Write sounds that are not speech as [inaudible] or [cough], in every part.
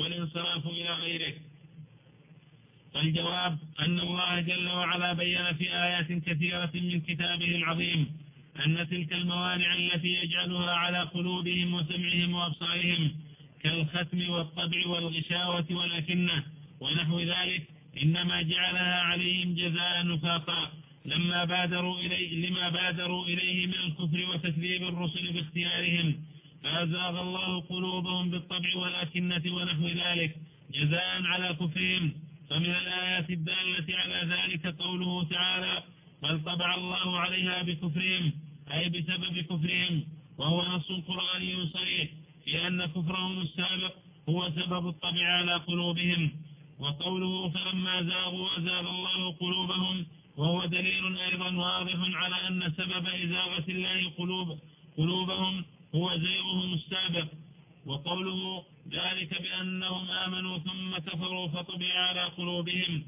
والانصراف إلى غيره. فالجواب أن الله جل وعلا بين في آيات كثيرة من كتابه العظيم أن تلك الموانع التي يجعلها على قلوبهم وسمعهم وأبصارهم كالختم والطبع والغشاوة والأكنة ونحو ذلك إنما جعلها عليهم جزاء نفاقا لما بادروا إليه لما بادروا إليه من الكفر وتكذيب الرسل باختيارهم فأزاغ الله قلوبهم بالطبع والأكنة ونحو ذلك جزاء على كفرهم. فمن الآيات الدالة على ذلك قوله تعالى بل طبع الله عليها بكفرهم أي بسبب كفرهم وهو نص قرآني صريح في أن كفرهم السابق هو سبب الطبع على قلوبهم. وقوله فلما زاغوا أزال الله قلوبهم وهو دليل أيضا واضح على أن سبب إزاغة الله قلوب قلوبهم هو زيغهم السابق وقوله ذلك بأنهم آمنوا ثم كفروا فطبع على قلوبهم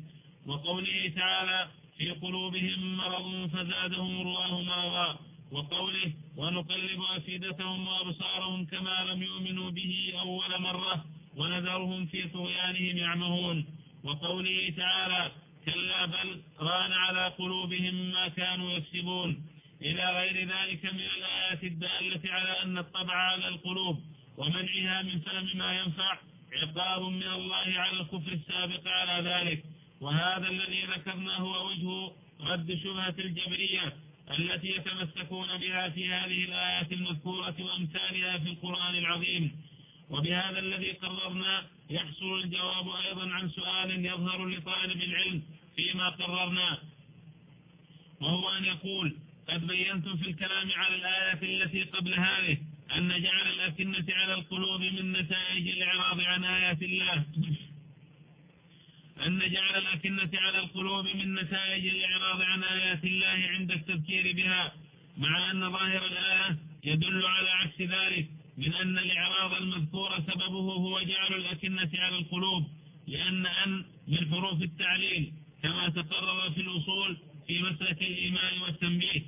وقوله تعالى في قلوبهم مرض فزادهم الله مرضا وقوله ونقلب أفئدتهم وأبصارهم كما لم يؤمنوا به أول مرة ونذرهم في طغيانهم يعمهون وقوله تعالى كلا بل ران على قلوبهم ما كانوا يكسبون. إلى غير ذلك من الآيات الدالة على أن الطبع على القلوب ومنعها من فهم ما ينفع عقاب من الله على الكفر السابق على ذلك. وهذا الذي ذكرنا هو وجه رد شبهة الجبرية التي يتمسكون بها في هذه الآيات المذكورة وأمثالها في القرآن العظيم. وبهذا الذي قررنا يحصل الجواب أيضا عن سؤال يظهر لطالب العلم فيما قررنا وهو أن يقول قد بينتم في الكلام على الآيات التي قبل هذه أن جعل الأكنة على القلوب من نتائج الإعراض عن آيات الله. أن جعل الأكنة على القلوب من نتائج الإعراض عن آيات الله عند التذكير بها مع أن ظاهر الآية يدل على عكس ذلك من أن الإعراض المذكور سببه هو جعل الأكنة على القلوب لأن أن من حروف التعليل كما تقرر في الأصول في مسلك الإيمان والتنبيه.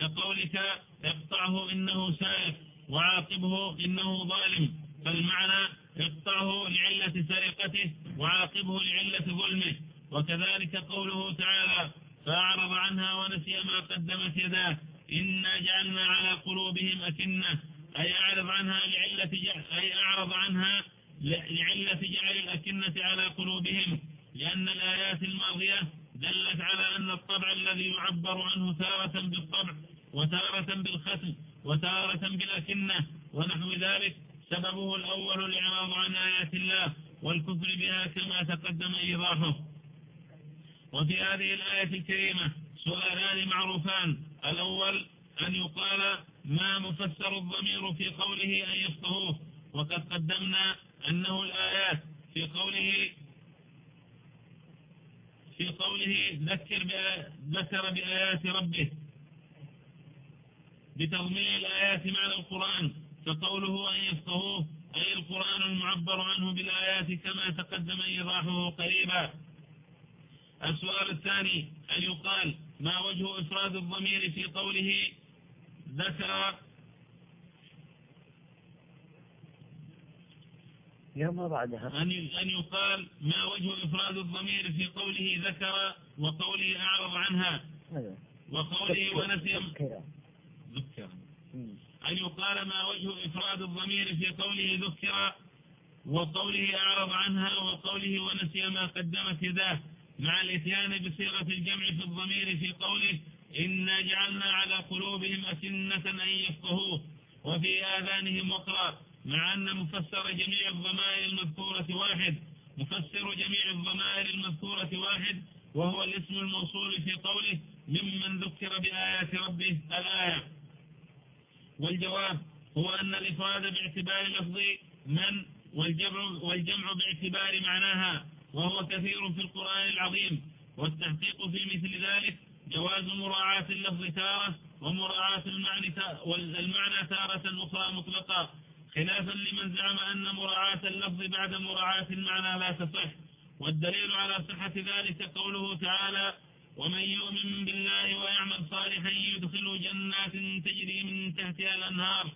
كقولك اقطعه إنه سائق وعاقبه إنه ظالم. فالمعنى اقطعه لعلة سرقته وعاقبه لعلة ظلمه. وكذلك قوله تعالى فأعرض عنها ونسي ما قدمت يداه. إنا جعلنا على قلوبهم أكنة. أي أعرض عنها لعلة أي أعرض عنها لعلة جعل الأكنة على قلوبهم. لأن الآيات الماضية دلت على أن الطبع الذي يعبر عنه تارة بالطبع وتارة بالختم وتارة بالأكنة ونحو ذلك سببه الأول الإعراض عن آيات الله والكفر بها كما تقدم إيضاحه. وفي هذه الآية الكريمة سؤالان معروفان. الأول أن يقال ما مفسر الضمير في قوله أن يفقهوه. وقد قدمنا أنه الآيات في قوله في قوله ذكر ذكر بآيات ربه. بتضمين الآيات معنى القرآن فقوله أن يفقهوه أي القرآن المعبر عنه بالآيات كما تقدم إيضاحه قريبا. السؤال الثاني أن يقال ما وجه إفراد الضمير في قوله ذكر يوم بعدها. أن أن يقال ما وجه إفراد الضمير في قوله ذكر وقوله أعرض عنها. أيوة. وقوله ونسي. ذكر. ذكر. أن يقال ما وجه إفراد الضمير في قوله ذكر وقوله أعرض عنها وقوله ونسي ما قدمت يداه. مع الإتيان بصيغة الجمع في الضمير في قوله إنا جعلنا على قلوبهم أسنة أن يفقهوه. وفي آذانهم وقرا. مع أن مفسر جميع الضمائر المذكورة واحد. مفسر جميع الضمائر المذكورة واحد وهو الاسم الموصول في قوله ممن ذكر بآيات ربه الآية. والجواب هو أن الإفراد باعتبار لفظ من والجمع, والجمع باعتبار معناها وهو كثير في القرآن العظيم. والتحقيق في مثل ذلك جواز مراعاة اللفظ تارة ومراعاة المعنى, تارة أخرى مطلقة. خلافا لمن زعم أن مراعاة اللفظ بعد مراعاة المعنى لا تصح والدليل على صحة ذلك قوله تعالى ومن يؤمن بالله ويعمل صالحا يدخل جنات تجري من تحتها الأنهار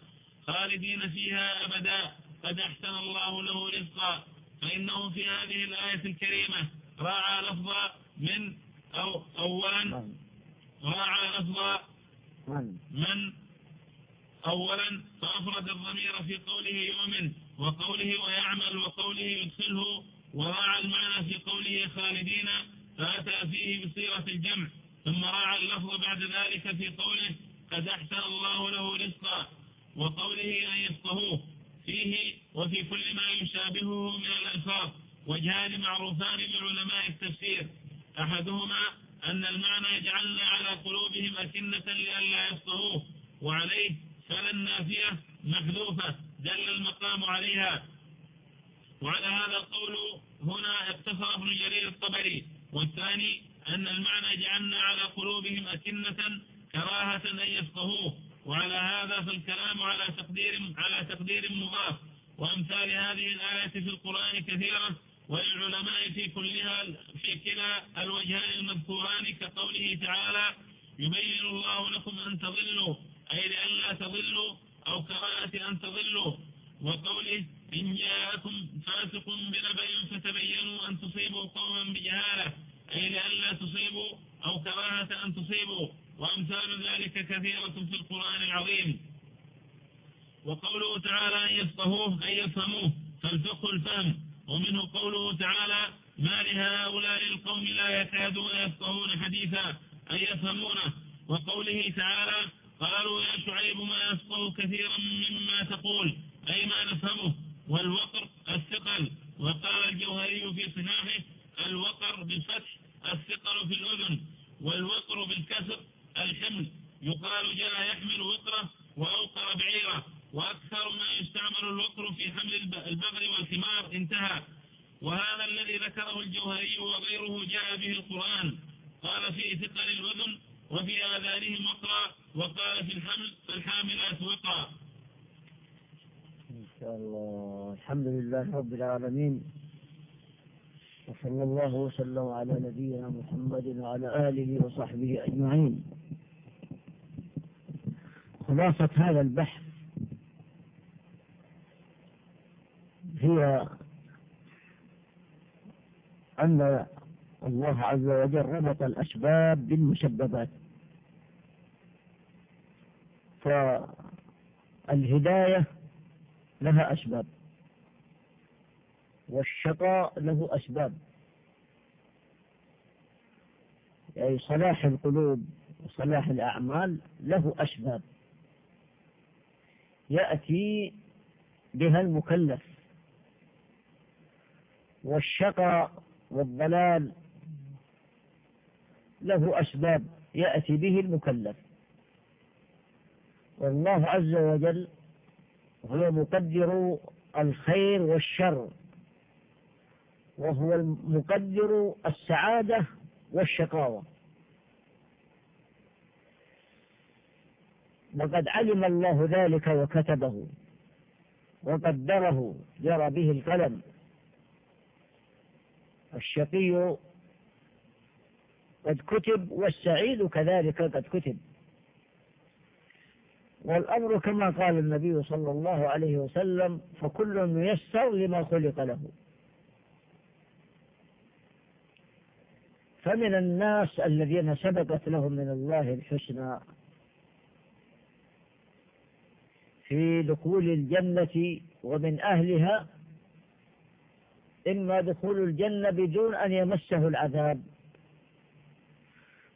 خالدين فيها أبدا قد أحسن الله له رزقا فإنه في هذه الآية الكريمة راعى لفظا من أو أولا. راعى لفظا من؟ أولا فأفرد الضمير في قوله يؤمن وقوله ويعمل وقوله يدخله وراعى المعنى في قوله خالدين فأتى فيه بصيغة الجمع. ثم راعى اللفظ بعد ذلك في قوله قد أحسن الله له رزقا وقوله أن يفقهوه. فيه وفي كل ما يشابهه من الألفاظ وجهان معروفان لعلماء التفسير. أحدهما أن المعنى يجعلنا على قلوبهم أكنة لئلا يفقهوه وعليه فلا النافية محذوفة دل المقام عليها. وعلى هذا القول هنا اقتصر ابن جرير الطبري. والثاني أن المعنى جعلنا على قلوبهم أكنة كراهة أن يفقهوه. وعلى هذا فالكلام على تقدير على تقدير مضاف. وأمثال هذه الآية في القرآن كثيرة وللعلماء في كلها في كلا الوجهان المذكوران كقوله تعالى يبين الله لكم أن تضلوا أي لئلا تضلوا أو كراهة أن تضلوا. وقوله إن جاءكم فاسق بنبأ فتبينوا أن تصيبوا قوما بجهالة. أي لئلا تصيبوا أو كراهة أن تصيبوا. وأمثال ذلك كثيرة في القرآن العظيم. وقوله تعالى أن يفقهوه أن يفهموه. فالفقه الفهم. ومنه قوله تعالى ما لهؤلاء القوم لا يكادون يفقهون حديثا أن يفهمونه وقوله تعالى قالوا يا شعيب ما يفقه كثيرا مما تقول أي ما نفهمه؟ والوقر الثقل. وقال الجوهري في صحاحه الوقر بالفتح الثقل في الأذن والوقر بالكسر الحمل. يقال جاء يحمل وقرة وأوقر بعيرة. وأكثر ما يستعمل الوقر في حمل البغل والثمار انتهى. وهذا الذي ذكره الجوهري وغيره جاء به القرآن. قال في ثقل الأذن وفي آذانهم وقرا وقال في الحمل فالحاملات وقرا إن شاء الله. الحمد لله رب العالمين. وصلى الله وسلم على نبينا محمد وعلى آله وصحبه أجمعين. خلاصة هذا البحث هي أن الله عز وجل ربط الأسباب بالمسببات فالهداية لها أسباب والشقاء له أسباب. يعني صلاح القلوب وصلاح الأعمال له أسباب. يأتي بها المكلف والشقاء والضلال له أسباب يأتي به المكلف. والله عز وجل هو مقدر الخير والشر وهو المقدر السعادة والشقاوة. وقد علم الله ذلك وكتبه وقدره جرى به القلم. الشقي قد كتب والسعيد كذلك قد كتب. والأمر كما قال النبي صلى الله عليه وسلم فكل ميسر لما خلق له. فمن الناس الذين سبقت لهم من الله الحسنى في دخول الجنة ومن أهلها إما دخول الجنة بدون أن يمسه العذاب.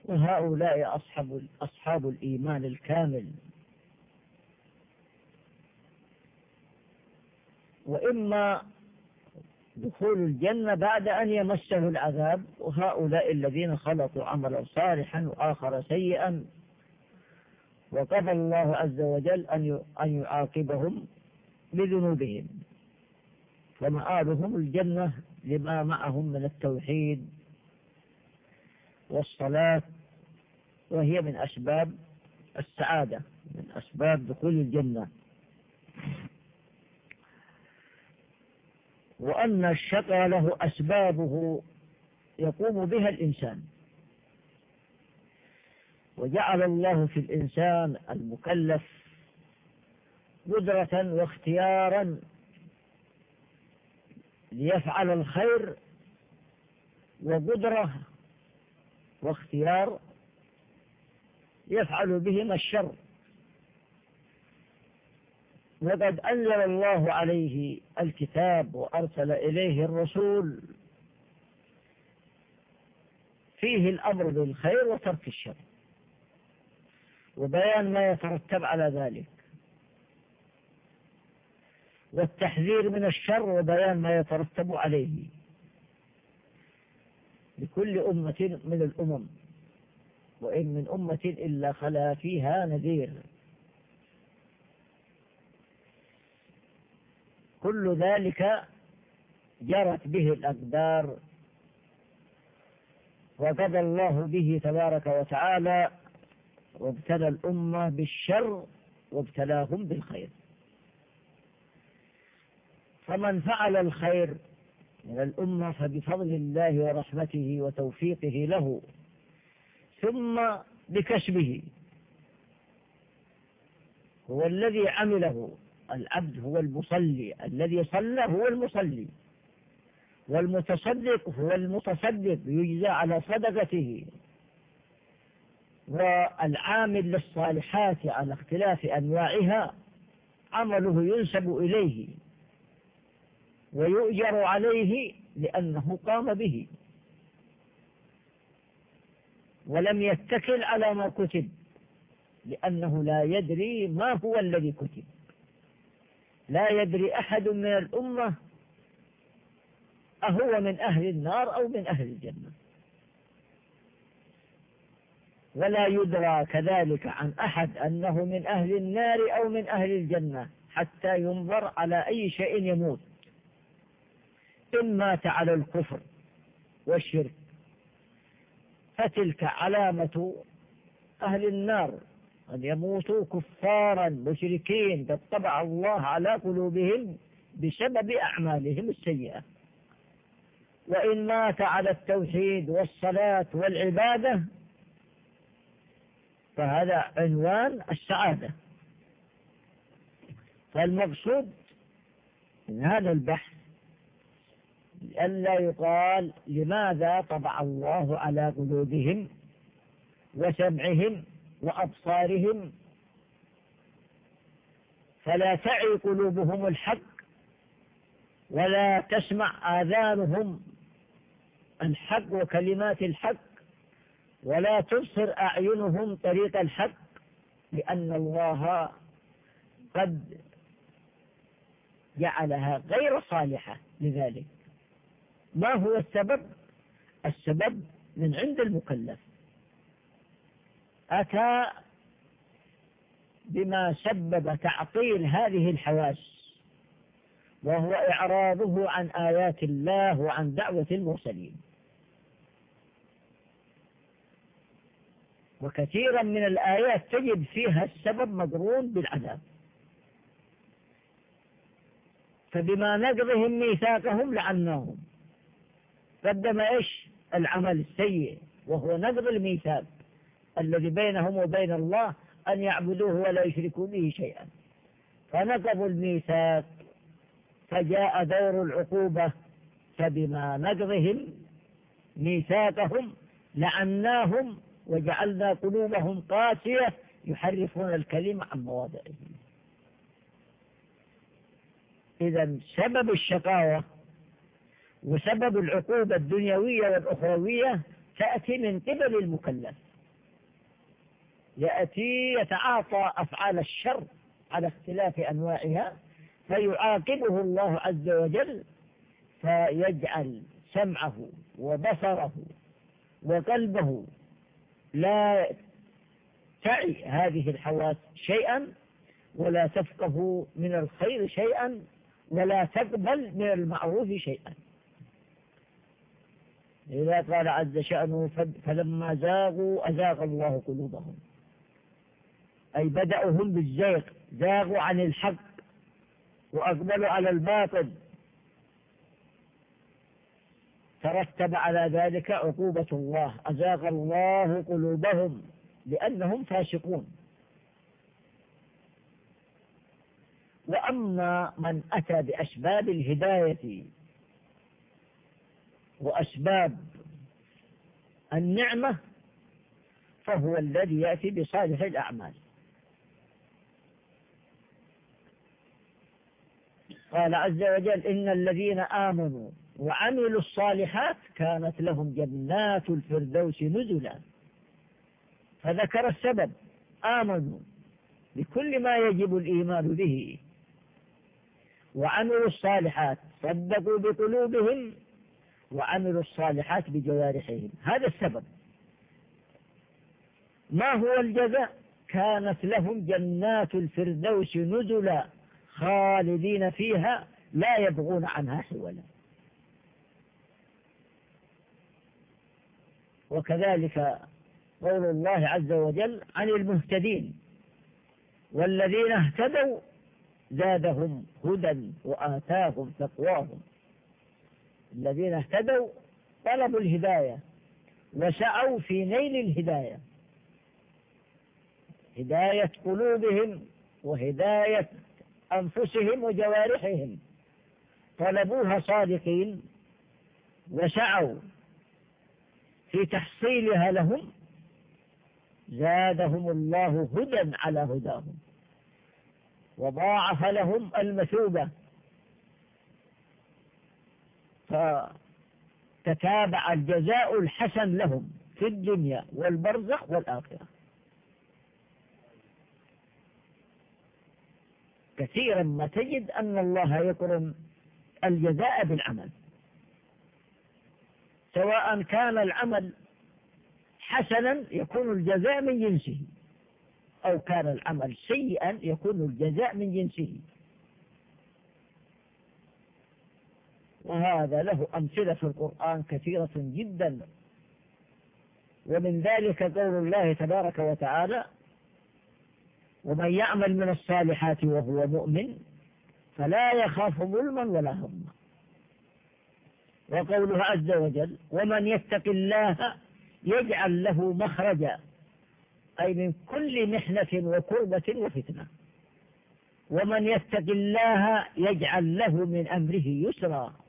وهؤلاء أصحاب أصحاب الإيمان الكامل. وإما دخول الجنة بعد أن يمسه العذاب وهؤلاء الذين خلطوا عملا صالحا وآخر سيئا وقضى الله عز وجل أن يعاقبهم بذنوبهم فمآلهم الجنة لما معهم من التوحيد والصلاة وهي من أسباب السعادة من أسباب دخول الجنة. وأن الشقى له أسبابه يقوم بها الإنسان. وجعل الله في الإنسان المكلف قدرة واختيارا ليفعل الخير وقدرة واختيار يفعل بهم الشر. وقد أنزل الله عليه الكتاب وأرسل إليه الرسول. فيه الأمر بالخير وترك الشر. وبيان ما يترتب على ذلك. والتحذير من الشر وبيان ما يترتب عليه. لكل أمة من الأمم. وإن من أمة إلا خلا فيها نذير. كل ذلك جرت به الأقدار وقضى الله به تبارك وتعالى وابتلى الأمة بالشر وابتلاهم بالخير. فمن فعل الخير من الأمة فبفضل الله ورحمته وتوفيقه له. ثم بكسبه هو الذي عمله العبد هو المصلي. الذي صلى هو المصلي. والمتصدق هو المتصدق يجزى على صدقته. والعامل للصالحات على اختلاف أنواعها عمله ينسب إليه ويؤجر عليه لأنه قام به. ولم يتكل على ما كتب لأنه لا يدري ما هو الذي كتب. لا يدري أحد من الأمة أهو من أهل النار أو من أهل الجنة. ولا يدرى كذلك عن أحد أنه من أهل النار أو من أهل الجنة حتى ينظر على أي شيء يموت. إن مات على الكفر والشرك فتلك علامة أهل النار. أن يموتوا كفارا مشركين قد طبع الله على قلوبهم بسبب أعمالهم السيئة. وإن مات على التوحيد والصلاة والعبادة فهذا عنوان السعادة. فالمقصود من هذا البحث ألا يقال لماذا طبع الله على قلوبهم وسمعهم وأبصارهم؟ فلا تعي قلوبهم الحق ولا تسمع آذانهم الحق وكلمات الحق ولا تبصر أعينهم طريق الحق لأن الله قد جعلها غير صالحة لذلك. ما هو السبب؟ السبب من عند المكلف. أتى بما سبب تعطيل هذه الحواس وهو إعراضه عن آيات الله وعن دعوة المرسلين. وكثيرا من الآيات تجد فيها السبب مقرون بالعذاب. فبما نقضهم ميثاقهم لعناهم. قدم إيش؟ العمل السيء وهو نقض الميثاق الذي بينهم وبين الله أن يعبدوه ولا يشركوا به شيئا. فنقضوا الميثاق فجاء دور العقوبة فبما نقضهم ميثاقهم لعناهم وجعلنا قلوبهم قاسية يحرفون الكلمة عن مواضعه. إذا سبب الشقاوة وسبب العقوبة الدنيوية والأخروية تأتي من قبل المكلف. يأتي يتعاطى أفعال الشر على اختلاف أنواعها فيعاقبه الله عز وجل فيجعل سمعه وبصره وقلبه لا تعي هذه الحواس شيئا ولا تفقه من الخير شيئا ولا تقبل من المعروف شيئا. إذا قال عز شأنه فلما زاغوا أزاغ الله قلوبهم. أي بدأوا هم بالزيغ زاغوا عن الحق وأقبلوا على الباطل. ترتب على ذلك عقوبة الله أزاغ الله قلوبهم لأنهم فاسقون. وأما من أتى بأسباب الهداية وأسباب النعمة فهو الذي يأتي بصالح الأعمال. قال عز وجل إن الذين آمنوا وعملوا الصالحات كانت لهم جنات الفردوس نزلا. فذكر السبب آمنوا بكل ما يجب الإيمان به وعملوا الصالحات صدقوا بقلوبهم وعملوا الصالحات بجوارحهم. هذا السبب. ما هو الجزاء؟ كانت لهم جنات الفردوس نزلا خالدين فيها لا يبغون عنها حولا. وكذلك قول الله عز وجل عن المهتدين والذين اهتدوا زادهم هدى وآتاهم تقواهم. الذين اهتدوا طلبوا الهداية وسعوا في نيل الهداية. هداية قلوبهم وهداية أنفسهم وجوارحهم. طلبوها صادقين وسعوا في تحصيلها لهم. زادهم الله هدى على هداهم. وضاعف لهم المثوبة. فتتابع الجزاء الحسن لهم في الدنيا والبرزخ والآخرة. كثيرا ما تجد أن الله يكرم الجزاء بالعمل. سواء كان العمل حسنا يكون الجزاء من جنسه أو كان العمل سيئا يكون الجزاء من جنسه. وهذا له أمثلة في القرآن كثيرة جدا. ومن ذلك قول الله تبارك وتعالى ومن يعمل من الصالحات وهو مؤمن فلا يخاف ظلما ولا هما. وقوله عز وجل ومن يتق الله يجعل له مخرجا أي من كل محنة وكربة وفتنة. ومن يتق الله يجعل له من أمره يسرا.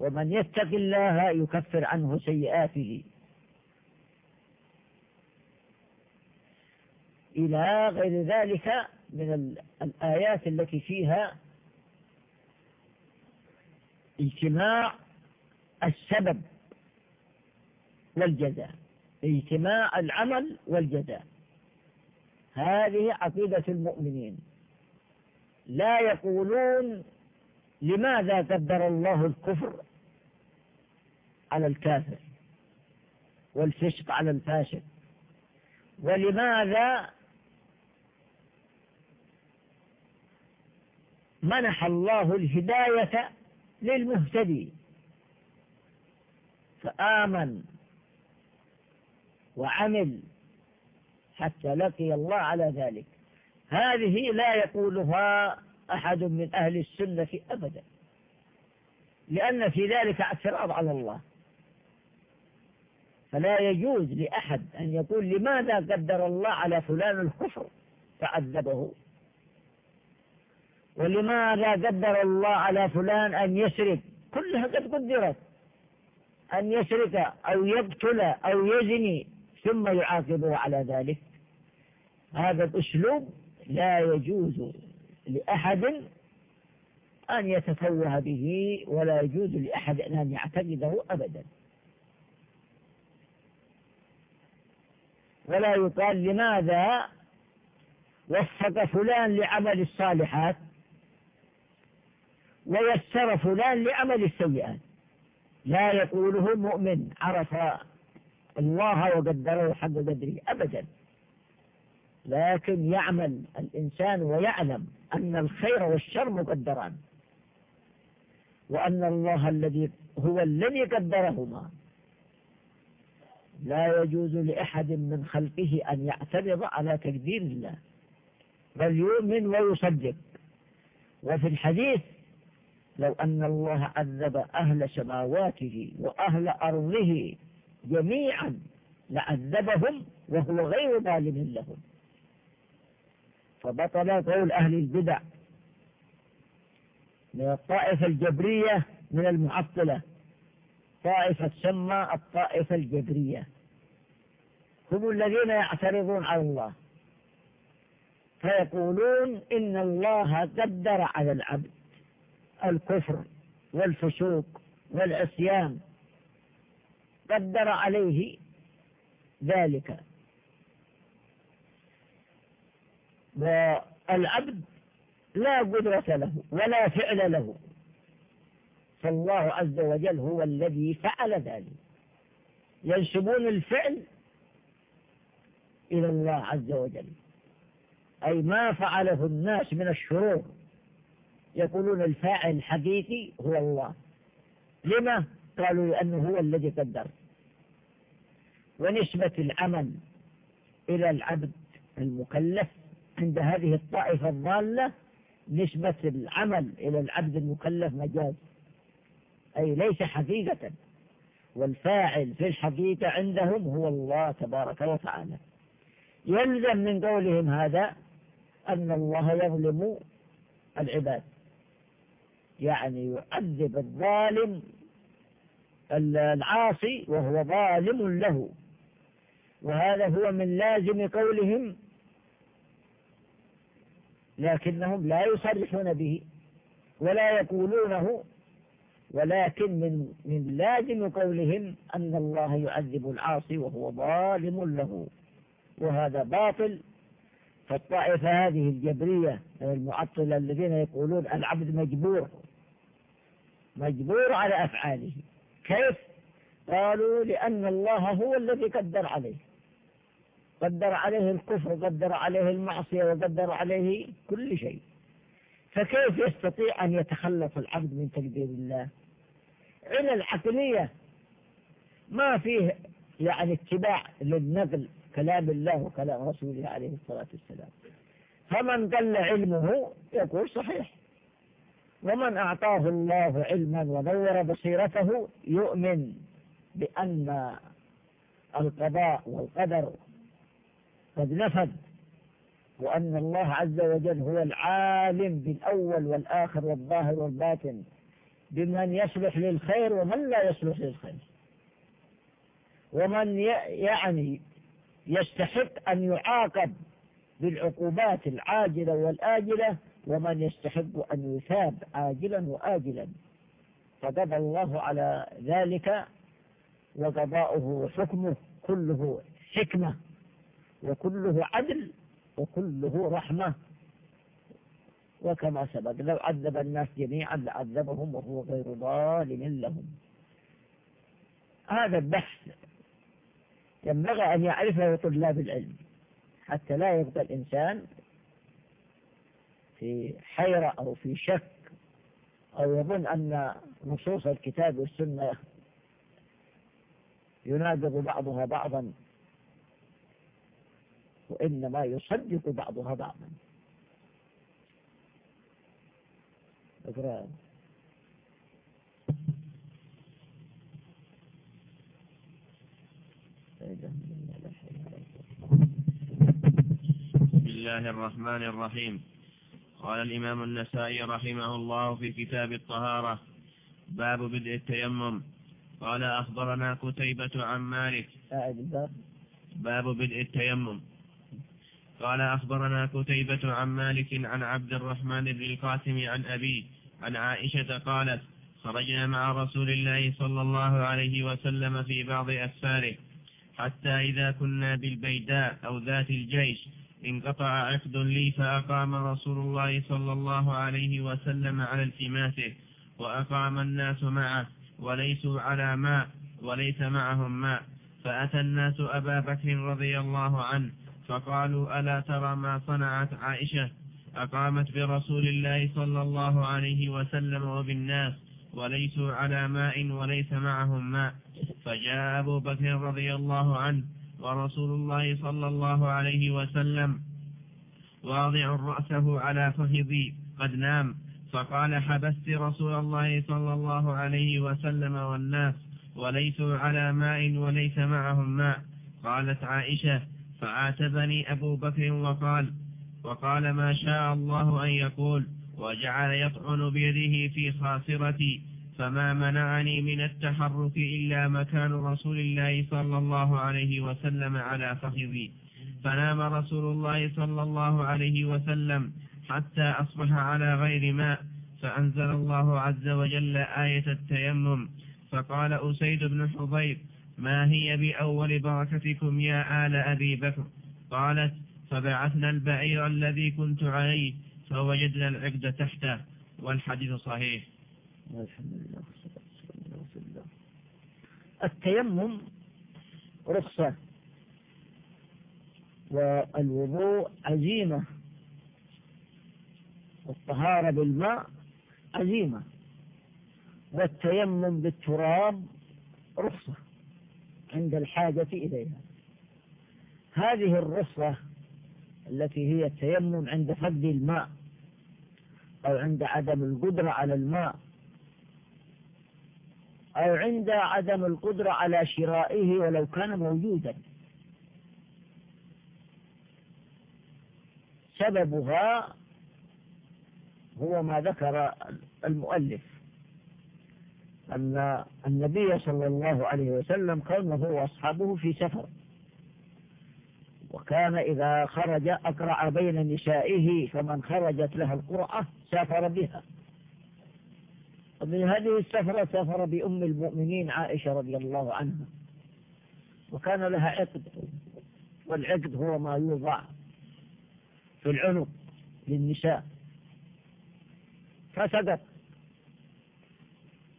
ومن يتق الله يكفر عنه سيئاته. إلى غير ذلك من الآيات التي فيها اجتماع السبب والجزاء. اجتماع العمل والجزاء. هذه عقيدة المؤمنين. لا يقولون لماذا قدر الله الكفر؟ على الكافر والفسق على الفاسق. ولماذا منح الله الهداية للمهتدي؟ فآمن وعمل حتى لقي الله على ذلك. هذه لا يقولها أحد من أهل السنة أبدا لأن في ذلك اعتراض على الله. فلا يجوز لأحد أن يقول لماذا قدر الله على فلان الكفر فعذبه؟ ولماذا قدر الله على فلان أن يسرق كلها قد قدرت. أن يسرق أو يقتل أو يزني ثم يعاقبه على ذلك. هذا الأسلوب لا يجوز لأحد أن يتفوه به ولا يجوز لأحد أن يعتقده أبدا. ولا يقال لماذا وفق فلان لعمل الصالحات ويسر فلان لعمل السيئات. لا يقوله مؤمن عرف الله وقدره حق قدره أبدا. لكن يعمل الإنسان ويعلم أن الخير والشر مقدران وأن الله الذي هو الذي قدرهما. لا يجوز لأحد من خلقه أن يعترض على تقدير الله بل يؤمن ويصدق. وفي الحديث لو أن الله عذب أهل سماواته وأهل أرضه جميعا لعذبهم وهو غير ظالم لهم. فبطل قول أهل البدع من الطائفة الجبرية من المعطلة. طائفة تسمى الطائفة الجبرية. هم الذين يعترضون على الله. فيقولون إن الله قدر على العبد الكفر والفسوق والعصيان. قدر عليه ذلك. والعبد لا قدرة له ولا فعل له. فالله عز وجل هو الذي فعل ذلك. ينسبون الفعل إلى الله عز وجل. أي ما فعله الناس من الشرور. يقولون الفاعل الحقيقي هو الله. لما؟ قالوا لأنه هو الذي قدر. ونسبة العمل إلى العبد المكلف عند هذه الطائفة الضالة نسبة العمل إلى العبد المكلف مجاز. أي ليس حقيقة والفاعل في الحقيقة عندهم هو الله تبارك وتعالى. يلزم من قولهم هذا أن الله يظلم العباد يعني يعذب الظالم العاصي وهو ظالم له. وهذا هو من لازم قولهم لكنهم لا يصرحون به ولا يقولونه ولكن من من لازم قولهم أن الله يعذب العاصي وهو ظالم له. وهذا باطل. فالطائفة هذه الجبرية المعطلة الذين يقولون العبد مجبور. مجبور على أفعاله. كيف؟ قالوا لأن الله هو الذي قدر عليه. قدر عليه الكفر قدر عليه المعصية وقدر عليه كل شيء. فكيف يستطيع أن يتخلص العبد من تقدير الله؟ على العقلية ما فيه يعني اتباع للنقل كلام الله وكلام رسوله عليه الصلاة والسلام. فمن قل علمه يقول صحيح. ومن أعطاه الله علما ونور بصيرته يؤمن بأن القضاء والقدر قد نفذ وأن الله عز وجل هو العالم بالأول والآخر والظاهر والباطن. بمن يصلح للخير ومن لا يصلح للخير. ومن يعني يستحق أن يعاقب بالعقوبات العاجلة والآجلة ومن يستحق أن يثاب عاجلا وآجلا. فقضى الله على ذلك وقضاؤه وحكمه كله حكمة وكله عدل وكله رحمة. وكما سبق لو عذب الناس جميعا لعذبهم وهو غير ظالم لهم. هذا البحث ينبغي أن يعرفه طلاب العلم حتى لا يبقى الإنسان في حيرة أو في شك أو يظن أن نصوص الكتاب والسنة يناقض بعضها بعضا وإنما يصدق بعضها بعضا. اقرأ بسم الله الرحمن الرحيم. قال الإمام النسائي رحمه الله في كتاب الطهارة باب بدء التيمم. قال أخبرنا كتيبة عن مالك. باب بدء التيمم. قال أخبرنا كتيبة عن مالك عن عبد الرحمن بن القاسم عن أبيه. عن عائشة قالت خرجنا مع رسول الله صلى الله عليه وسلم في بعض أسفاره حتى إذا كنا بالبيداء أو ذات الجيش انقطع عقد لي فأقام رسول الله صلى الله عليه وسلم على التماسه وأقام الناس معه وليسوا على ماء وليس معهم ماء فأتى الناس أبا بكر رضي الله عنه فقالوا ألا ترى ما صنعت عائشة؟ أقامت برسول الله صلى الله عليه وسلم وبالناس وليسوا على ماء وليس معهم ماء. فجاء أبو بكر رضي الله عنه ورسول الله صلى الله عليه وسلم واضع رأسه على فخذي قد نام. فقال حبست رسول الله صلى الله عليه وسلم والناس وليسوا على ماء وليس معهم ماء. قالت عائشة فعاتبني أبو بكر وقال وقال ما شاء الله أن يقول وجعل يطعن بيده في خاصرتي فما منعني من التحرك إلا مكان رسول الله صلى الله عليه وسلم على فخذي. فنام رسول الله صلى الله عليه وسلم حتى أصبح على غير ماء فأنزل الله عز وجل آية التيمم. فقال أسيد بن حضير ما هي بأول بركتكم يا آل أبي بكر؟ قالت فبعثنا البعير الذي كنت عليه فوجدنا العقد تحته والحديث صحيح. لله التيمم رخصة والوضوء عزيمة والطهارة بالماء عزيمة والتيمم بالتراب رخصة عند الحاجة إليها. هذه الرخصة التي هي التيمم عند فقد الماء أو عند عدم القدرة على الماء أو عند عدم القدرة على شرائه ولو كان موجودا. سببها هو ما ذكر المؤلف أن النبي صلى الله عليه وسلم كان هو وأصحابه في سفر. وكان إذا خرج أقرع بين نسائه فمن خرجت لها القرعة سافر بها. ومن هذه السفرة سافر بأم المؤمنين عائشة رضي الله عنها. وكان لها عقد والعقد هو ما يوضع في العنق للنساء. فسقط.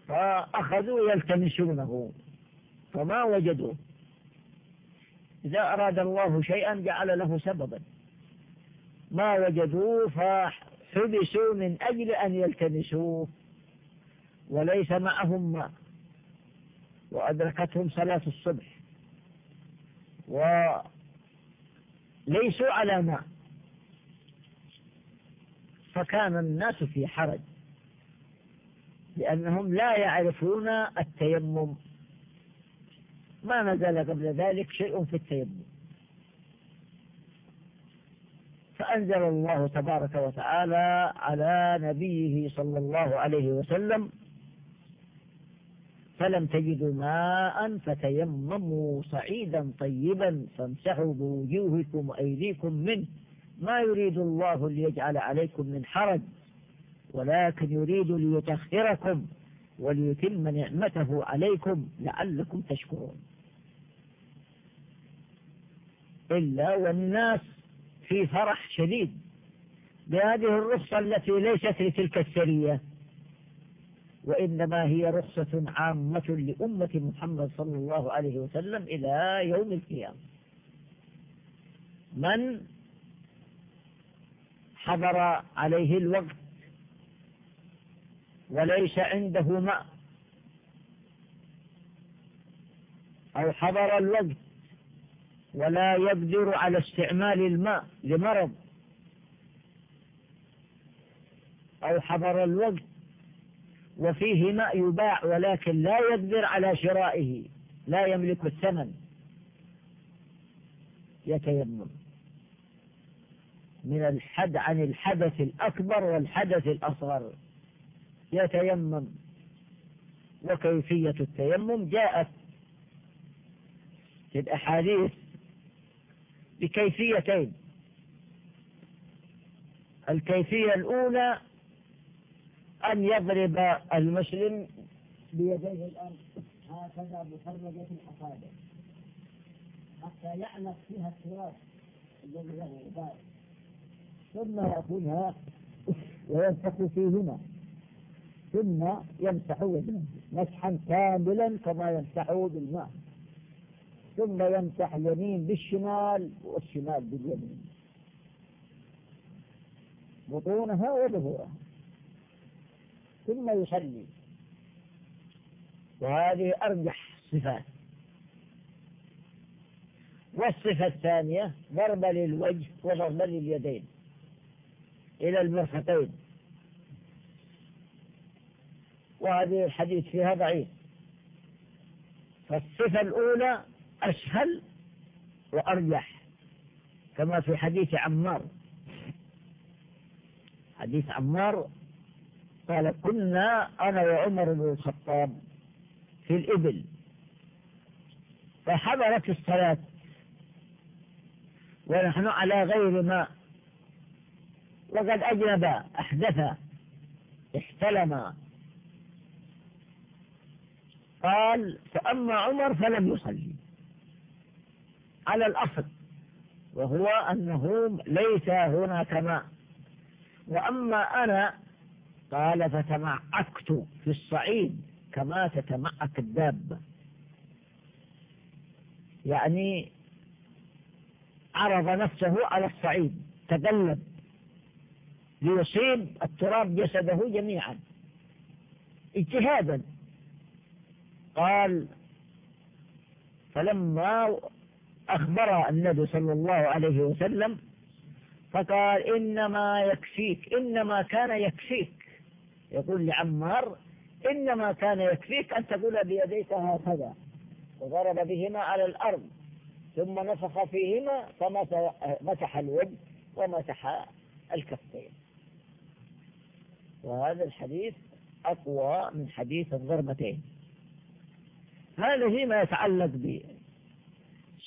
فأخذوا يلتمسونه فما وجدوه إذا أراد الله شيئا جعل له سببا. ما وجدوه فحبسوا من أجل أن يلتمسوه وليس معهم ماء وأدركتهم صلاة الصبح. وليسوا على ماء فكان الناس في حرج. لأنهم لا يعرفون التيمم. ما نزل قبل ذلك شيء في التيمم. فأنزل الله تبارك وتعالى على نبيه صلى الله عليه وسلم فلم تجدوا ماء فتيمموا صعيدا طيبا فامسحوا بوجوهكم وأيديكم منه. ما يريد الله ليجعل عليكم من حرج ولكن يريد ليتخركم وليتم نعمته عليكم لعلكم تشكرون. إلا والناس في فرح شديد بهذه الرخصة التي ليست لتلك السرية وإنما هي رخصة عامة لأمة محمد صلى الله عليه وسلم إلى يوم القيامة. من حضر عليه الوقت وليس عنده ماء أو حضر الوقت ولا يقدر على استعمال الماء لمرض. أو حضر الوقت وفيه ماء يباع ولكن لا يقدر على شرائه لا يملك الثمن. يتيمم. من الحد عن الحدث الأكبر والحدث الأصغر. يتيمم. وكيفية التيمم؟ جاءت في الأحاديث بكيفيتين. الكيفية الأولى أن يضرب المسلم بيديه الأرض. هكذا بفرجة الأصابع حتى يعلق فيها التراب الذي له ثم يأخذها ويمسح فيهما. ثم يمسح مسحا كاملا كما يمسحه بالماء. ثم يمسح اليمين بالشمال والشمال باليمين. بطونها وظهورها. ثم يصلي. وهذه أرجح صفات. والصفة الثانية ضربة للوجه وضربة لليدين. إلى المرفقين وهذه الحديث فيها ضعيف. فالصفة الأولى أسهل وأرجح كما في حديث عمار. حديث عمار قال كنا أنا وعمر بن الخطاب في الإبل فحضرت الصلاة ونحن على غير ماء وقد أجنب أحدث احتلم. قال فأما عمر فلم يصلي. على الأصل وهو أنه ليس هناك ماء. وأما أنا قال فتمعكت في الصعيد كما تتمعك الدابة يعني عرض نفسه على الصعيد تقلب ليصيب التراب جسده جميعا. اجتهادا قال فلما أخبر النبي صلى الله عليه وسلم فقال إنما يكفيك إنما كان يكفيك. يقول لعمار إنما كان يكفيك أن تقول بيديك هكذا. وضرب بهما على الأرض ثم نفخ فيهما فمسح الوجه ومسح الكفين. وهذا الحديث أقوى من حديث الضربتين. هذا فيما يتعلق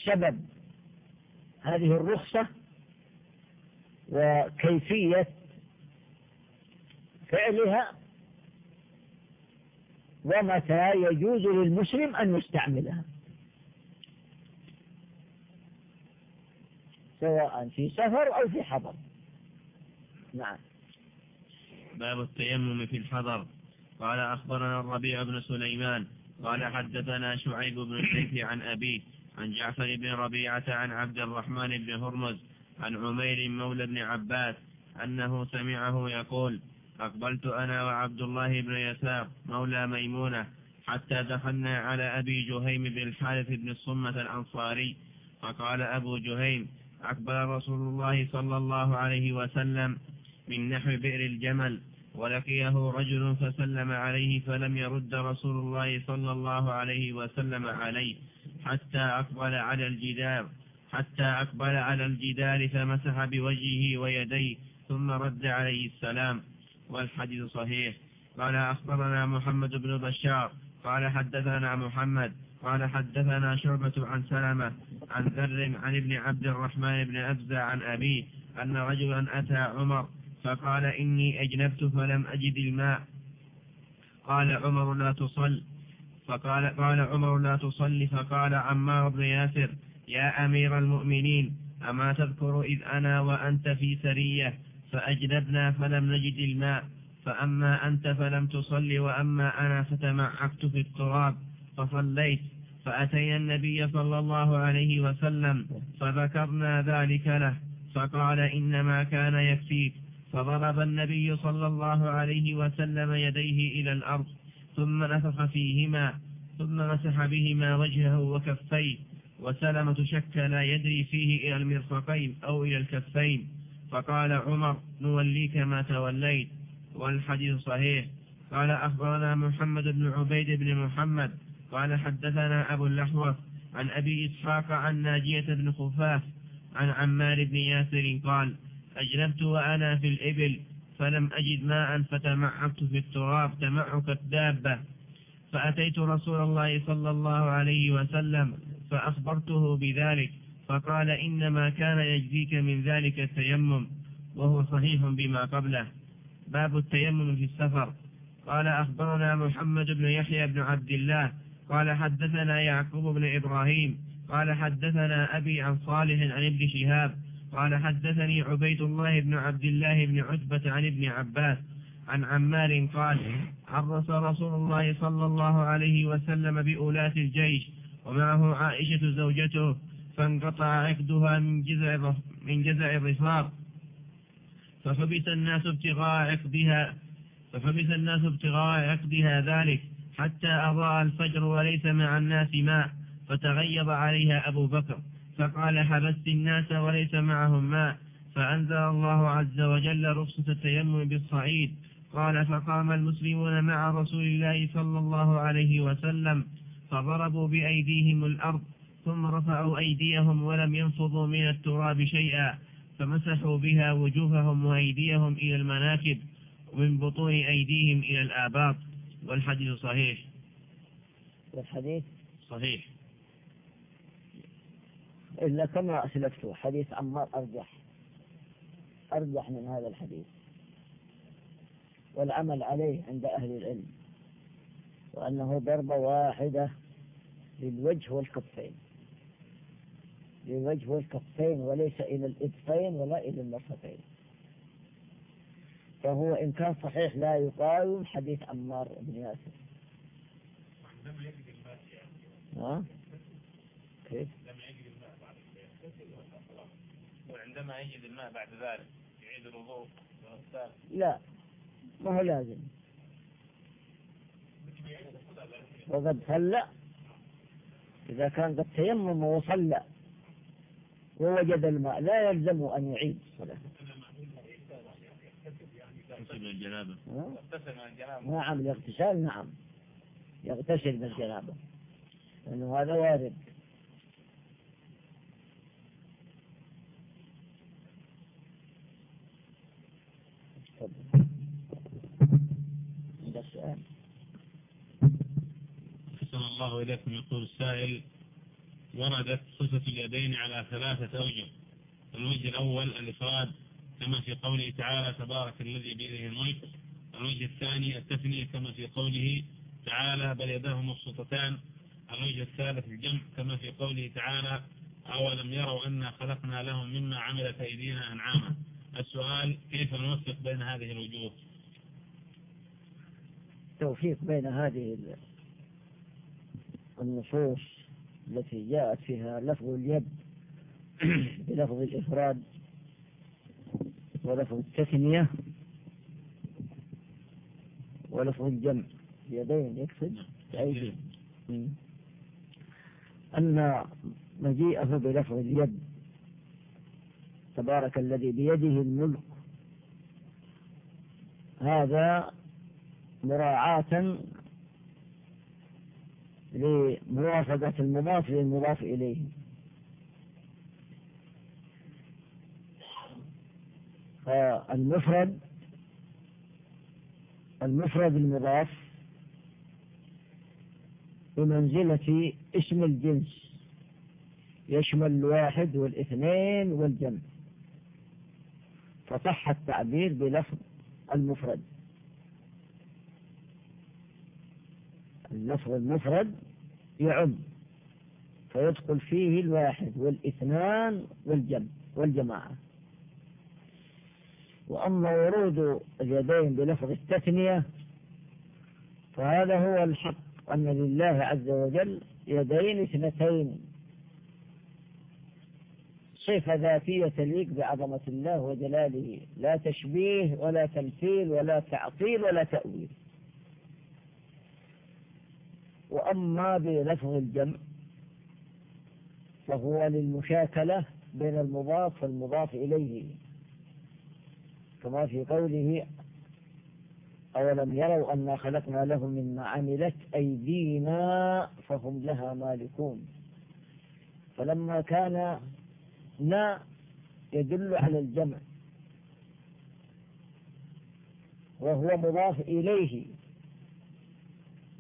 بسبب هذه الرخصة وكيفية فعلها ومتى يجوز للمسلم أن يستعملها. سواء في سفر أو في حضر. نعم. باب التيمم في الحضر. قال أخبرنا الربيع بن سليمان قال حدثنا شعيب بن الحيث عن أبيه عن جعفر بن ربيعة عن عبد الرحمن بن هرمز عن عمير مولى بن عباس أنه سمعه يقول أقبلت أنا وعبد الله بن يسار مولى ميمونة حتى دخلنا على أبي جهيم بن الحارث بن الصمة الأنصاري فقال أبو جهيم أقبل رسول الله صلى الله عليه وسلم من نحو بئر الجمل ولقيه رجل فسلم عليه فلم يرد رسول الله صلى الله عليه وسلم عليه. حتى أقبل على الجدار حتى أقبل على الجدار فمسح بوجهه ويديه ثم رد عليه السلام. والحديث صحيح. قال أخبرنا محمد بن بشار قال حدثنا محمد قال حدثنا شعبة عن سلمة عن ذر عن ابن عبد الرحمن بن أبزة عن أبيه أن رجلا أتى عمر فقال إني أجنبت فلم أجد الماء. قال عمر لا تصل. فقال قال عمر لا تصل فقال عمار بن ياسر يا أمير المؤمنين أما تذكر إذ أنا وأنت في سرية فأجنبنا فلم نجد الماء فأما أنت فلم تصل وأما أنا فتمعكت في التراب فصليت فأتينا النبي صلى الله عليه وسلم فذكرنا ذلك له فقال إنما كان يكفيك فضرب النبي صلى الله عليه وسلم يديه إلى الأرض ثم نفخ فيهما ثم مسح بهما وجهه وكفيه وسلمة شك لا يدري فيه إلى المرفقين أو إلى الكفين. فقال عمر نوليك ما توليت. والحديث صحيح. قال أخبرنا محمد بن عبيد بن محمد. قال حدثنا أبو اللحوة عن أبي إسحاق عن ناجية بن خفاف عن عمار بن ياسر قال أجنبت وأنا في الإبل فلم أجد ماء فتمعكت في التراب تمعك الدابة. فأتيت رسول الله صلى الله عليه وسلم فأخبرته بذلك فقال إنما كان يجزيك من ذلك التيمم وهو صحيح بما قبله. باب التيمم في السفر. قال أخبرنا محمد بن يحيى بن عبد الله قال حدثنا يعقوب بن إبراهيم قال حدثنا أبي عن صالح عن ابن شهاب قال حدثني عبيد الله بن عبد الله بن عتبة عن ابن عباس عن عمار قال عرس رسول الله صلى الله عليه وسلم بأولاة الجيش ومعه عائشة زوجته فانقطع عقدها من جزع من جزع الرفاق فحبس الناس ابتغاء عقدها فحبس الناس ابتغاء عقدها ذلك حتى أضاء الفجر وليس مع الناس ماء فتغيظ عليها أبو بكر. فقال حبست الناس وليس معهم ماء. فأنزل الله عز وجل رخصة التيمم بالصعيد. قال فقام المسلمون مع رسول الله صلى الله عليه وسلم فضربوا بأيديهم الأرض ثم رفعوا أيديهم ولم ينفضوا من التراب شيئا فمسحوا بها وجوههم وأيديهم إلى المناكب من بطون أيديهم إلى الآباط. والحديث صحيح. والحديث؟ صحيح. إلا كما أسلفت حديث عمار أرجح أرجح من هذا الحديث. والعمل عليه عند أهل العلم وأنه ضربة واحدة للوجه والكفين للوجه والكفين وليس إلى الإبطين ولا إلى المرفقين فهو إن كان صحيح لا يقاوم حديث عمار بن ياسر. ها؟ كيف؟ وعندما يجد الماء بعد ذلك يعيد الوضوء لا ما هو لازم. وقد صلى. إذا كان قد تيمم وصلى ووجد الماء لا يلزم أن يعيد الصلاة. الجنابة. نعم الاغتسال نعم. يغتسل من الجنابة. لأنه هذا وارد عند السؤال. أحسن الله إليكم يقول السائل وردت صفة اليدين على ثلاثة أوجه. الوجه الأول الإفراد كما في قوله تعالى تبارك الذي بيده الملك. الوجه الثاني التثنية كما في قوله تعالى بل يداه مبسوطتان الوجه الثالث الجمع كما في قوله تعالى أولم يروا أنا خلقنا لهم مما عملت أيدينا أنعاما. السؤال كيف نوفق بين هذه الوجوه؟ توفيق بين هذه النصوص التي جاءت فيها لفظ اليد [clears throat] بلفظ الإفراد ولفظ التثنية ولفظ الجمع. يدين يقصد أيدي أن مجيئه بلفظ اليد تبارك الذي بيده الملك هذا مراعاة لموافقة المضاف للمضاف إليه. فالمفرد المفرد المضاف بمنزلة اسم الجنس يشمل الواحد والاثنين والجمع. فصح التعبير بلفظ المفرد. اللفظ المفرد يعم فيدخل فيه الواحد والإثنان والجمع والجماعة. وأما ورود اليدين بلفظ التثنية فهذا هو الحق أن لله عز وجل يدين اثنتين. صفة ذاتية تليق بعظمة الله وجلاله لا تشبيه ولا تمثيل ولا تعطيل ولا تأويل. وأما بلفظ الجمع فهو للمشاكلة بين المضاف والمضاف إليه. كما في قوله أولم يروا أنا خلقنا لهم مما عملت أيدينا فهم لها مالكون. فلما كان لا يدل على الجمع وهو مضاف إليه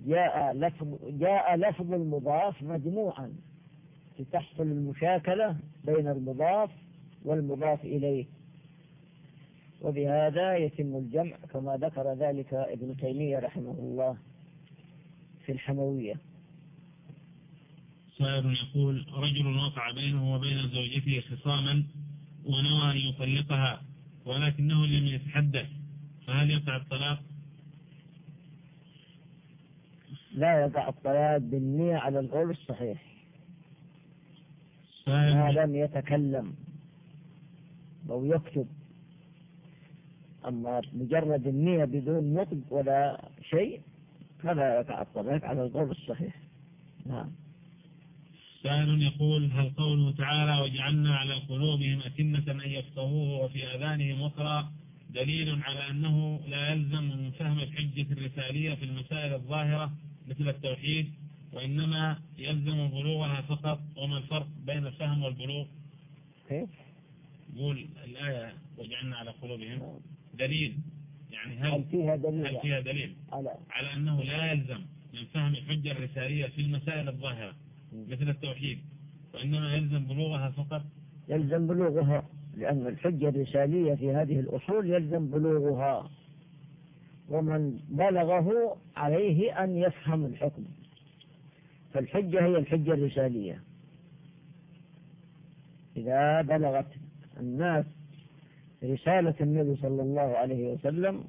جاء لفظ, جاء لفظ المضاف مجموعا. لتحصل المشاكلة بين المضاف والمضاف إليه. وبهذا يتم الجمع كما ذكر ذلك ابن تيمية رحمه الله في الحموية. سائر يقول رجل وقع بينه وبين زوجته خصاما ونوى أن يطلقها ولكنه لم يتحدث فهل يقع الطلاق؟ لا يقع الطلاق بالنية على القول الصحيح. ما لم يتكلم أو يكتب. أما مجرد النية بدون نطق ولا شيء فلا يقع الطلاق على القول الصحيح. نعم. سائل يقول هل قوله تعالى وجعلنا على قلوبهم أكنة أن يفقهوه وفي آذانهم وقرا دليل على أنه لا يلزم من فهم الحجة الرسالية في المسائل الظاهرة مثل التوحيد وإنما يلزم بلوغها فقط وما الفرق بين الفهم والبلوغ؟ كيف؟ يقول الآية وجعلنا على قلوبهم دليل. يعني هل هل فيها دليل؟ هل فيها دليل؟ على. على أنه لا يلزم من فهم الحجة الرسالية في المسائل الظاهرة مثل التوحيد وإنما يلزم بلوغها فقط. يلزم بلوغها لأن الحجة الرسالية في هذه الأصول يلزم بلوغها. ومن بلغه عليه أن يفهم الحكم. فالحجة هي الحجة الرسالية. إذا بلغت الناس رسالة النبي صلى الله عليه وسلم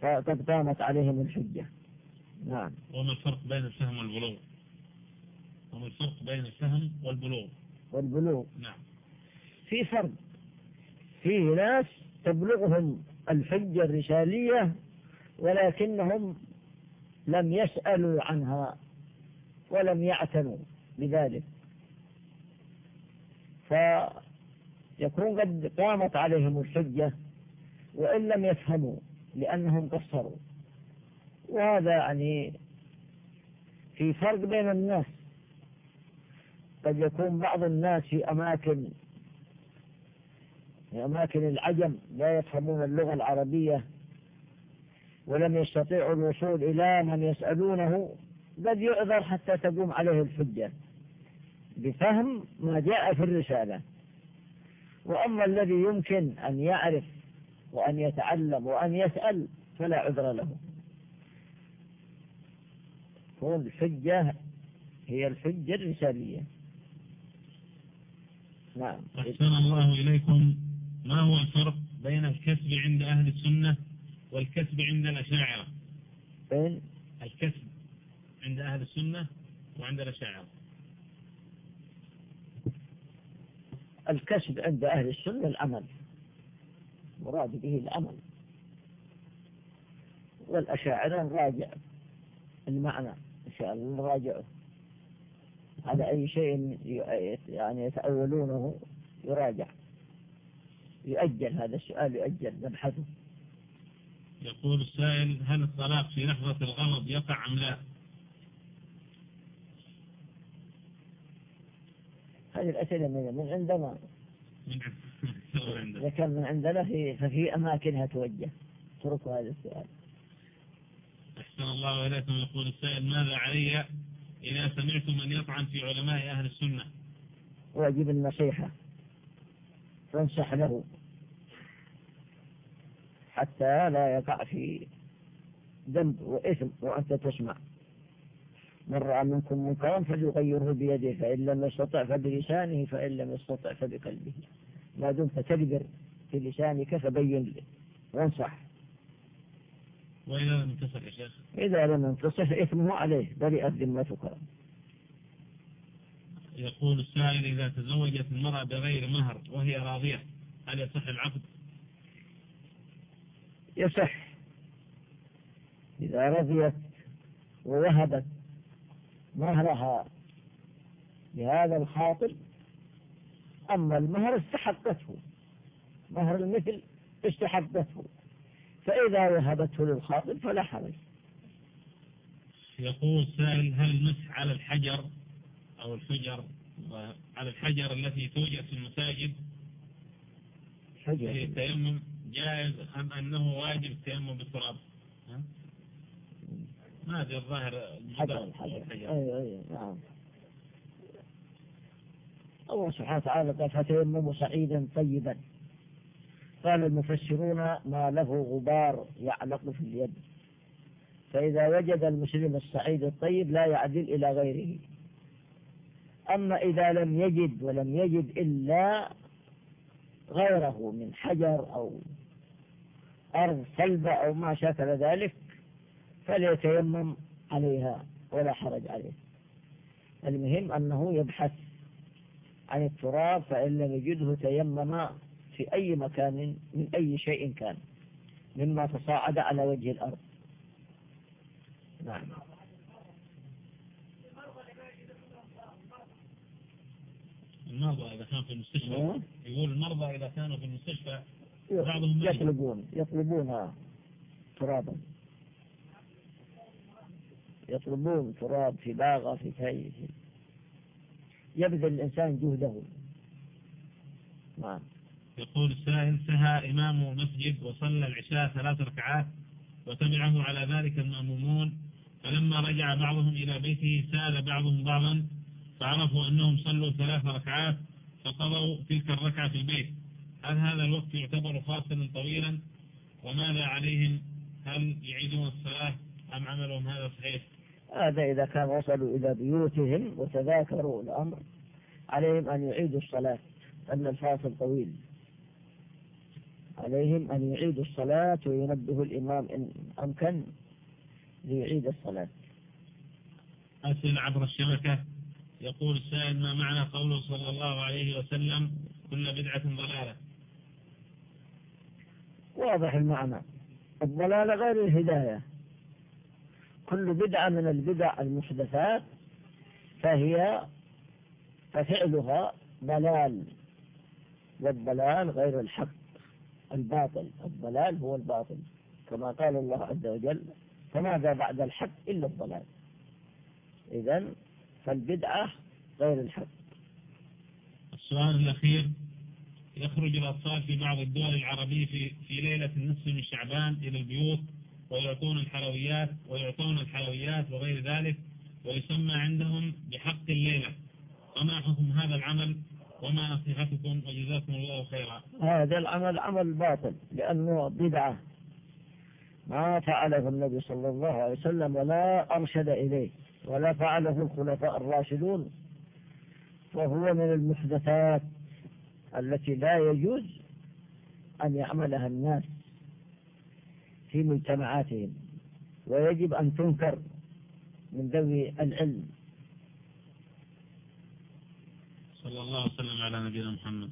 فقد قامت عليهم الحجة. نعم. وما الفرق بين الفهم والبلوغ؟ وما الفرق بين الفهم والبلوغ؟ والبلوغ. نعم. في فرق. في ناس تبلغهم الحجة الرسالية ولكنهم لم يسألوا عنها ولم يعتنوا بذلك. فيكون قد قامت عليهم الحجة وإن لم يفهموا لأنهم قصروا. وهذا يعني في فرق بين الناس. قد يكون بعض الناس في أماكن أماكن العجم لا يفهمون اللغة العربية ولم يستطيعوا الوصول إلى من يسألونه قد يعذر حتى تقوم عليه الحجة بفهم ما جاء في الرسالة. وأما الذي يمكن أن يعرف وأن يتعلم وأن يسأل فلا عذر له. تكون الحجة هي الحجة الرسالية. نعم. أحسن الله إليكم. ما هو الفرق بين الكسب عند أهل السنة والكسب عند الأشاعرة؟ بين؟ الكسب عند أهل السنة وعند الأشاعرة. الكسب عند أهل السنة العمل مراد به العمل والأشاعرة راجع. المعنى إن شاء الله نراجعه على أي شيء يعني يتأولونه يراجع. يؤجل هذا السؤال يؤجل نبحثه يقول السائل هل الطلاق في لحظة الغضب يقع أم لا؟ هذه الأسئلة من من عندنا. إذا كان من عندنا في ففي أماكنها توجه اتركوا هذا السؤال. أحسن الله إليكم. يقول السائل ماذا علي إذا سمعت من يطعن في علماء أهل السنة؟ واجب النصيحة. فانصح له حتى لا يقع في ذنب وإثم وأنت تسمع. من رأى منكم منكرا فليغيره بيده فإن لم يستطع فبلسانه فإن لم يستطع فبقلبه. ما دمت تدبر في لسانك فبين وانصح. وإذا لم ينتصر يا شيخ؟ إذا لم ينتصف إثمه عليه برئت ذمتك يقول السائل إذا تزوجت المرأة بغير مهر وهي راضية هل يصح العقد؟ يصح. إذا رضيت ووهبت مهرها لهذا الخاطب أما المهر استحقته. مهر المثل استحقته. فإذا وهبته للخاطب فلا حرج. يقول السائل هل المسح على الحجر؟ أو الحجر على الحجر التي توجد في المساجد. حجر. التيمم جائز أم أنه واجب التيمم بالتراب؟ ما أدري الظاهر حجر الحجر. أي أي نعم. الله سبحانه وتعالى قال فتيمموا صعيدا طيبا. قال المفسرون ما له غبار يعلق في اليد. فإذا وجد المسلم الصعيد الطيب لا يعدل إلى غيره. أما إذا لم يجد ولم يجد إلا غيره من حجر أو أرض صلبة أو ما شاكل ذلك فليتيمم عليها ولا حرج عليه. المهم أنه يبحث عن التراب فإن لم يجده تيمم في أي مكان من أي شيء كان مما تصاعد على وجه الأرض. نعم. المرضى إذا كانوا في المستشفى. يقول المرضى إذا كانوا في المستشفى بعضهم. يطلبون يطلبون ترابا. يطلبون تراب في باغة في كي يبذل الإنسان جهده. نعم يقول السائل سهى إمام مسجد وصلى العشاء ثلاث ركعات وتبعه على ذلك المأمومون. فلما رجع بعضهم إلى بيته سأل بعضهم بعضا فعرفوا أنهم صلوا ثلاث ركعات فقضوا تلك الركعة في البيت. هل هذا الوقت يعتبر فاصلا طويلا؟ وماذا عليهم؟ هل يعيدون الصلاة أم عملهم هذا صحيح؟ هذا إذا كان وصلوا إلى بيوتهم وتذاكروا الأمر عليهم أن يعيدوا الصلاة أن الفاصل طويل. عليهم أن يعيدوا الصلاة وينبه الإمام إن أمكن ليعيد الصلاة. أسئلة عبر الشبكة؟ يقول السائل ما معنى قوله صلى الله عليه وسلم كل بدعة ضلالة؟ واضح المعنى. الضلالة غير الهداية. كل بدعة من البدع المحدثات فهي ففعلها ضلال. والضلال غير الحق. الباطل. الضلال هو الباطل. كما قال الله عز وجل فماذا بعد الحق إلا الضلال. إذا فالبدعة غير الحق. السؤال الأخير يخرج الأطفال في بعض الدول العربية في, في ليلة النصف من شعبان إلى البيوت ويعطون الحلويات ويعطون الحلويات وغير ذلك ويسمى عندهم بحق الليلة. وما حكم هذا العمل؟ وما نصيحتكم؟ وجزاكم الله خيرا. هذا العمل عمل باطل لأنه بدعة. ما فعله النبي صلى الله عليه وسلم ولا أرشد إليه. ولا فعله الخلفاء الراشدون فهو من المحدثات التي لا يجوز أن يعملها الناس في مجتمعاتهم ويجب أن تنكر من ذوي العلم. صلى الله وسلم على نبينا محمد.